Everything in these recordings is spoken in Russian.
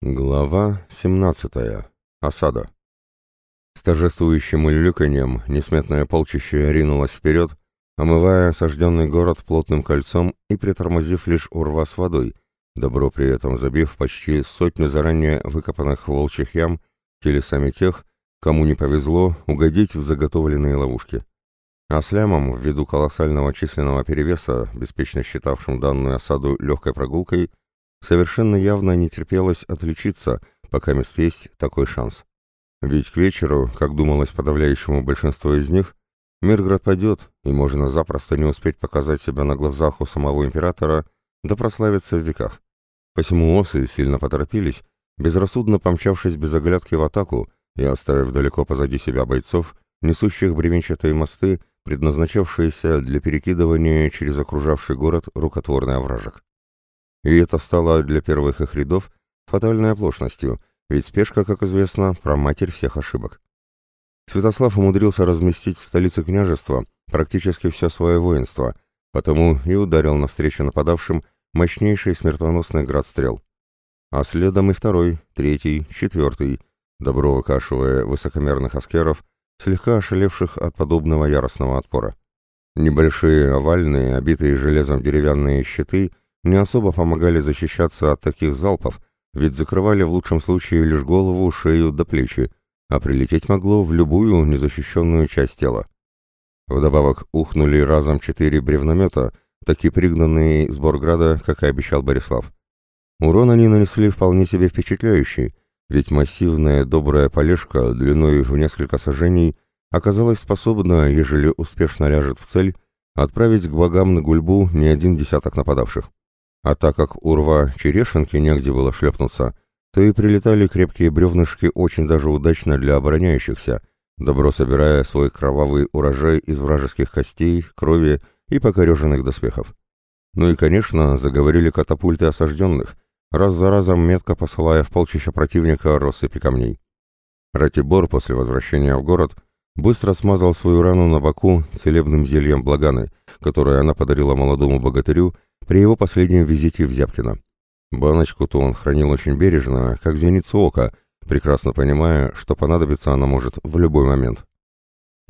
Глава 17. Осада. С торжествующим улюлюканьем несметное полчище ринулось вперед, омывая осажденный город плотным кольцом и притормозив лишь урва с водой, добро при этом забив почти сотню заранее выкопанных волчьих ям телесами тех, кому не повезло угодить в заготовленные ловушки. А с ввиду колоссального численного перевеса, беспечно считавшим данную осаду легкой прогулкой, Совершенно явно не терпелось отличиться, пока мест есть такой шанс. Ведь к вечеру, как думалось подавляющему большинству из них, Мирград падет, и можно запросто не успеть показать себя на глазах у самого императора, да прославиться в веках. Посему осы сильно поторопились, безрассудно помчавшись без оглядки в атаку и оставив далеко позади себя бойцов, несущих бревенчатые мосты, предназначавшиеся для перекидывания через окружавший город рукотворный овражек. И это стало для первых их рядов фатальной оплошностью, ведь спешка, как известно, проматерь всех ошибок. Святослав умудрился разместить в столице княжества практически все свое воинство, потому и ударил навстречу нападавшим мощнейший смертоносный град стрел. А следом и второй, третий, четвертый, добро выкашивая высокомерных аскеров, слегка ошалевших от подобного яростного отпора. Небольшие овальные, обитые железом деревянные щиты — не особо помогали защищаться от таких залпов, ведь закрывали в лучшем случае лишь голову, шею да плечи, а прилететь могло в любую незащищенную часть тела. Вдобавок ухнули разом четыре бревномета, таки пригнанные из Борграда, как и обещал Борислав. Урон они нанесли вполне себе впечатляющий, ведь массивная добрая полежка длиной в несколько сажений оказалась способна, ежели успешно ляжет в цель, отправить к богам на гульбу не один десяток нападавших. А так как у рва черешенки негде было шлепнуться, то и прилетали крепкие бревнышки очень даже удачно для обороняющихся, добро собирая свой кровавый урожай из вражеских костей, крови и покореженных доспехов. Ну и, конечно, заговорили катапульты осажденных, раз за разом метко посылая в полчища противника россыпи камней. Ратибор после возвращения в город быстро смазал свою рану на боку целебным зельем Благаны, которое она подарила молодому богатырю при его последнем визите в Зябкино. Баночку-то он хранил очень бережно, как зеницу ока, прекрасно понимая, что понадобится она может в любой момент.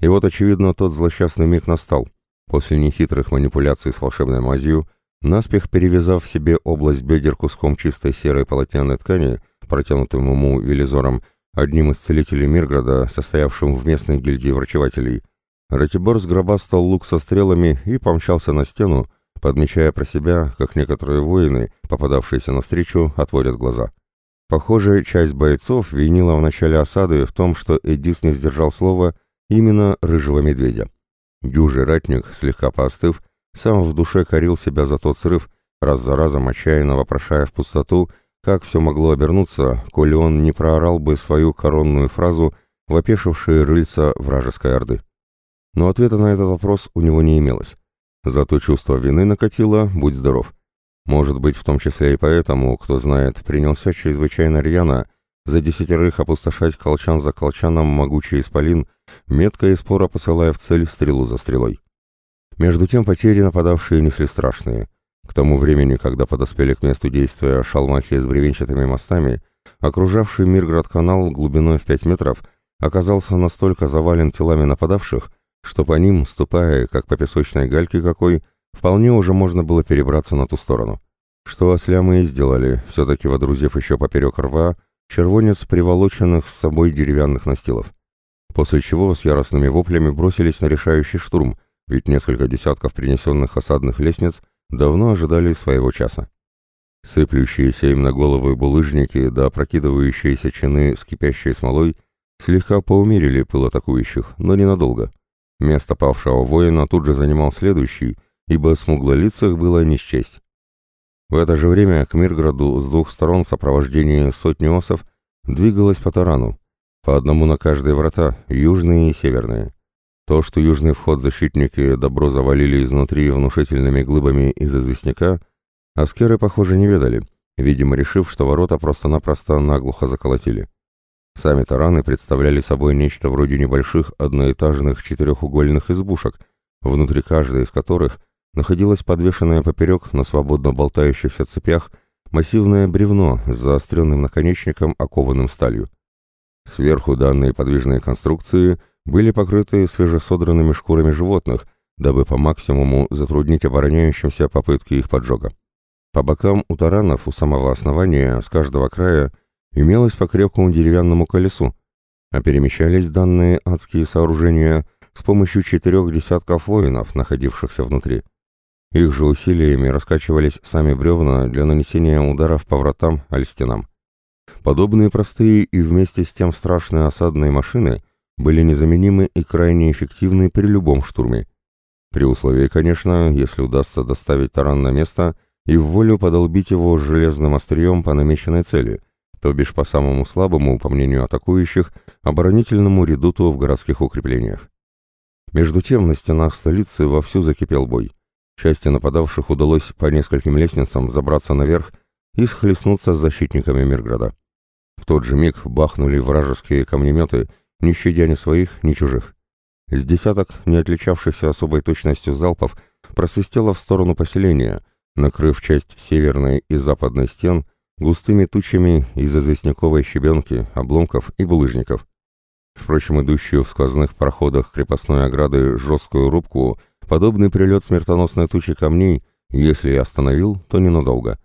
И вот, очевидно, тот злосчастный миг настал. После нехитрых манипуляций с волшебной мазью, наспех перевязав себе область бедер куском чистой серой полотняной ткани, протянутым ему Велизором, одним из целителей Мирграда, состоявшим в местной гильдии врачевателей, Ратибор сгробастал лук со стрелами и помчался на стену, подмечая про себя, как некоторые воины, попадавшиеся навстречу, отводят глаза. Похоже, часть бойцов винила в начале осады в том, что Эдис не сдержал слова именно рыжего медведя. Дюжий ратник, слегка поостыв, сам в душе корил себя за тот срыв, раз за разом отчаянно вопрошая в пустоту, как все могло обернуться, коли он не проорал бы свою коронную фразу в опешившие рыльца вражеской орды. Но ответа на этот вопрос у него не имелось. Зато чувство вины накатило, будь здоров. Может быть, в том числе и поэтому, кто знает, принялся чрезвычайно рьяно за десятерых опустошать колчан за колчаном могучий исполин, метко и споро посылая в цель стрелу за стрелой. Между тем потери нападавшие несли страшные. К тому времени, когда подоспели к месту действия шалмахи с бревенчатыми мостами, окружавший Мирград-канал глубиной в пять метров оказался настолько завален телами нападавших, что по ним, ступая, как по песочной гальке какой, вполне уже можно было перебраться на ту сторону. Что ослямы и сделали, все-таки водрузив еще поперек рва, червонец приволоченных с собой деревянных настилов. После чего с яростными воплями бросились на решающий штурм, ведь несколько десятков принесенных осадных лестниц давно ожидали своего часа. Сыплющиеся им на головы булыжники да опрокидывающиеся чины с кипящей смолой слегка поумерили пыл атакующих, но ненадолго. Место павшего воина тут же занимал следующий, ибо смуглолицых было не счесть. В это же время к Мирграду с двух сторон в сопровождении сотни осов двигалась по тарану, по одному на каждые врата, южные и северные. То, что южный вход защитники добро завалили изнутри внушительными глыбами из известняка, аскеры, похоже, не ведали, видимо, решив, что ворота просто-напросто наглухо заколотили. Сами тараны представляли собой нечто вроде небольших одноэтажных четырехугольных избушек, внутри каждой из которых находилась подвешенная поперек на свободно болтающихся цепях массивное бревно с заостренным наконечником, окованным сталью. Сверху данные подвижные конструкции были покрыты свежесодранными шкурами животных, дабы по максимуму затруднить обороняющимся попытки их поджога. По бокам у таранов у самого основания с каждого края имелось по крепкому деревянному колесу, а перемещались данные адские сооружения с помощью четырех десятков воинов, находившихся внутри. Их же усилиями раскачивались сами бревна для нанесения ударов по вратам аль стенам. Подобные простые и вместе с тем страшные осадные машины были незаменимы и крайне эффективны при любом штурме. При условии, конечно, если удастся доставить таран на место и в волю подолбить его железным острием по намеченной цели, то бишь по самому слабому, по мнению атакующих, оборонительному редуту в городских укреплениях. Между тем на стенах столицы вовсю закипел бой. Части нападавших удалось по нескольким лестницам забраться наверх и схлестнуться с защитниками Мирграда. В тот же миг бахнули вражеские камнеметы, не щадя ни своих, ни чужих. С десяток, не отличавшихся особой точностью залпов, просвистело в сторону поселения, накрыв часть северной и западной стен густыми тучами из известняковой щебенки, обломков и булыжников. Впрочем, идущую в сквозных проходах крепостной ограды жесткую рубку, подобный прилет смертоносной тучи камней, если и остановил, то ненадолго.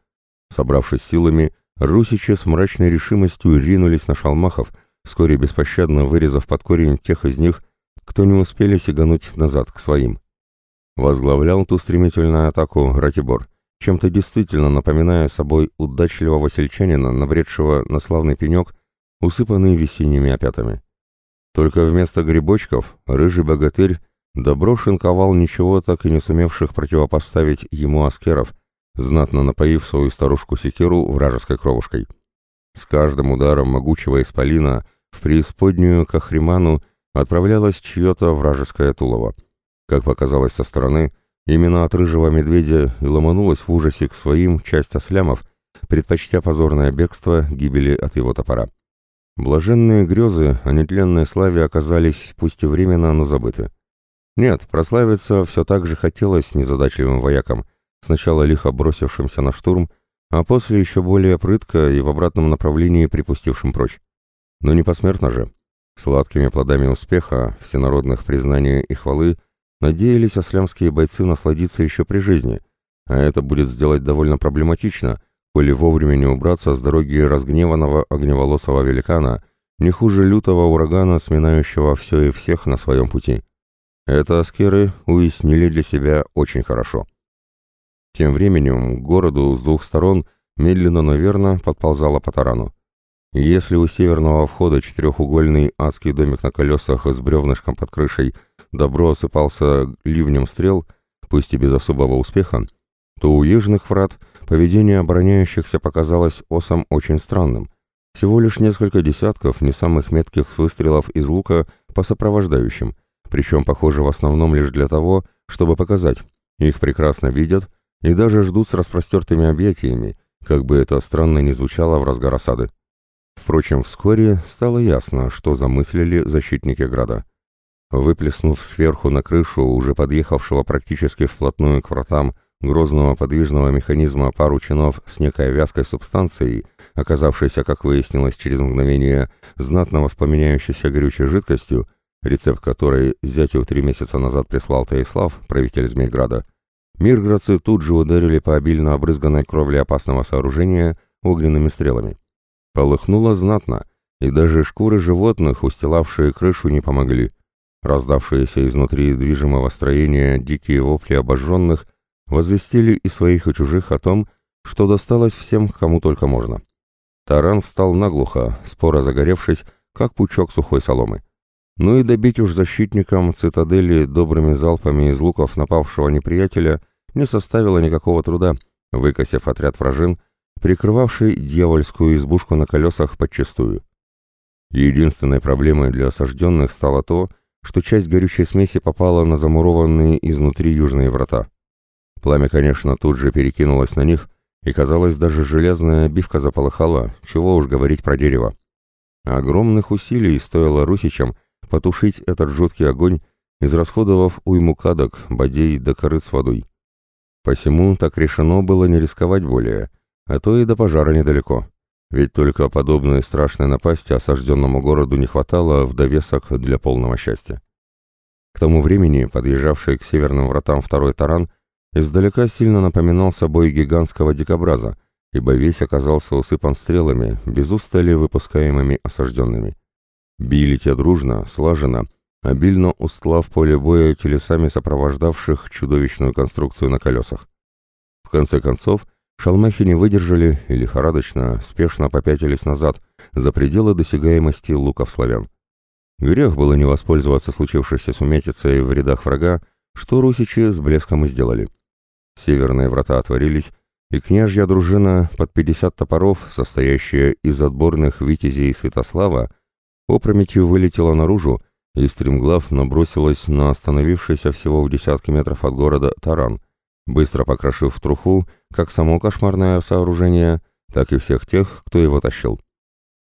Собравшись силами, русичи с мрачной решимостью ринулись на шалмахов, вскоре беспощадно вырезав под корень тех из них, кто не успели сигануть назад к своим. Возглавлял ту стремительную атаку Ратибор, чем-то действительно напоминая собой удачливого сельчанина, набредшего на славный пенек, усыпанный весенними опятами. Только вместо грибочков рыжий богатырь добро шинковал ничего так и не сумевших противопоставить ему аскеров, знатно напоив свою старушку Секиру вражеской кровушкой. С каждым ударом могучего исполина в преисподнюю Кахриману отправлялось чье-то вражеское тулово. Как показалось со стороны, именно от рыжего медведя и ломанулась в ужасе к своим часть ослямов, предпочтя позорное бегство гибели от его топора. Блаженные грезы о нетленной славе оказались, пусть и временно, но забыты. Нет, прославиться все так же хотелось незадачливым воякам, сначала лихо бросившимся на штурм, а после еще более прытко и в обратном направлении припустившим прочь. Но не посмертно же. Сладкими плодами успеха, всенародных признания и хвалы надеялись аслямские бойцы насладиться еще при жизни, а это будет сделать довольно проблематично – коли вовремя не убраться с дороги разгневанного огневолосого великана, не хуже лютого урагана, сминающего все и всех на своем пути. Это аскеры уяснили для себя очень хорошо. Тем временем к городу с двух сторон медленно, но верно подползала по тарану. Если у северного входа четырехугольный адский домик на колесах с бревнышком под крышей добро осыпался ливнем стрел, пусть и без особого успеха, то у южных врат поведение обороняющихся показалось осам очень странным. Всего лишь несколько десятков не самых метких выстрелов из лука по сопровождающим, причем, похоже, в основном лишь для того, чтобы показать, их прекрасно видят и даже ждут с распростертыми объятиями, как бы это странно ни звучало в разгар осады. Впрочем, вскоре стало ясно, что замыслили защитники града. Выплеснув сверху на крышу уже подъехавшего практически вплотную к вратам грозного подвижного механизма пару чинов с некой вязкой субстанцией, оказавшейся, как выяснилось через мгновение, знатно воспламеняющейся горючей жидкостью, рецепт которой зятю три месяца назад прислал Таислав, правитель Змейграда, мирградцы тут же ударили по обильно обрызганной кровле опасного сооружения огненными стрелами. Полыхнуло знатно, и даже шкуры животных, устилавшие крышу, не помогли. Раздавшиеся изнутри движимого строения дикие вопли обожженных возвестили и своих, и чужих о том, что досталось всем, кому только можно. Таран встал наглухо, споро загоревшись, как пучок сухой соломы. Ну и добить уж защитникам цитадели добрыми залпами из луков напавшего неприятеля не составило никакого труда, выкосив отряд вражин, прикрывавший дьявольскую избушку на колесах подчистую. Единственной проблемой для осажденных стало то, что часть горючей смеси попала на замурованные изнутри южные врата. Пламя, конечно, тут же перекинулось на них, и, казалось, даже железная обивка заполыхала, чего уж говорить про дерево. Огромных усилий стоило русичам потушить этот жуткий огонь, израсходовав уйму кадок, бодей да корыт с водой. Посему так решено было не рисковать более, а то и до пожара недалеко. Ведь только подобной страшной напасти осажденному городу не хватало в довесок для полного счастья. К тому времени подъезжавший к северным вратам второй таран издалека сильно напоминал собой гигантского дикобраза, ибо весь оказался усыпан стрелами, без устали выпускаемыми осажденными. Били те дружно, слаженно, обильно устлав поле боя телесами сопровождавших чудовищную конструкцию на колесах. В конце концов, шалмахи не выдержали и лихорадочно, спешно попятились назад, за пределы досягаемости луков славян. Грех было не воспользоваться случившейся сумятицей в рядах врага, что русичи с блеском и сделали. Северные врата отворились, и княжья дружина под пятьдесят топоров, состоящая из отборных витязей Святослава, опрометью вылетела наружу и стремглав набросилась на остановившийся всего в десятке метров от города таран, быстро покрошив в труху как само кошмарное сооружение, так и всех тех, кто его тащил.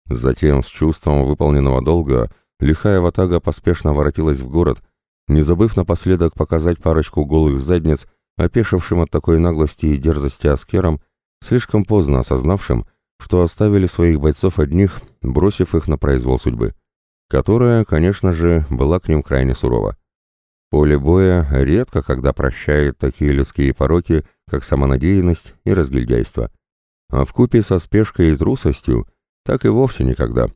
Затем, с чувством выполненного долга, лихая ватага поспешно воротилась в город, не забыв напоследок показать парочку голых задниц, опешившим от такой наглости и дерзости аскерам, слишком поздно осознавшим, что оставили своих бойцов одних, бросив их на произвол судьбы, которая, конечно же, была к ним крайне сурова. Поле боя редко когда прощает такие людские пороки, как самонадеянность и разгильдяйство. А в купе со спешкой и трусостью так и вовсе никогда.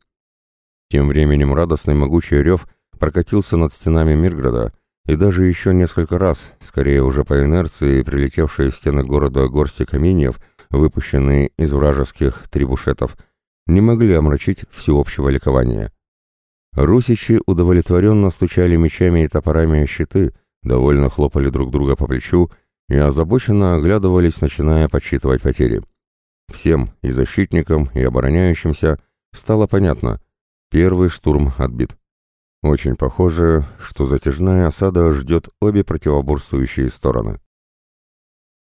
Тем временем радостный могучий рев прокатился над стенами Мирграда, и даже еще несколько раз, скорее уже по инерции, прилетевшие в стены города горсти каменьев, выпущенные из вражеских трибушетов, не могли омрачить всеобщего ликования. Русичи удовлетворенно стучали мечами и топорами о щиты, довольно хлопали друг друга по плечу и озабоченно оглядывались, начиная подсчитывать потери. Всем, и защитникам, и обороняющимся, стало понятно – первый штурм отбит. Очень похоже, что затяжная осада ждет обе противоборствующие стороны.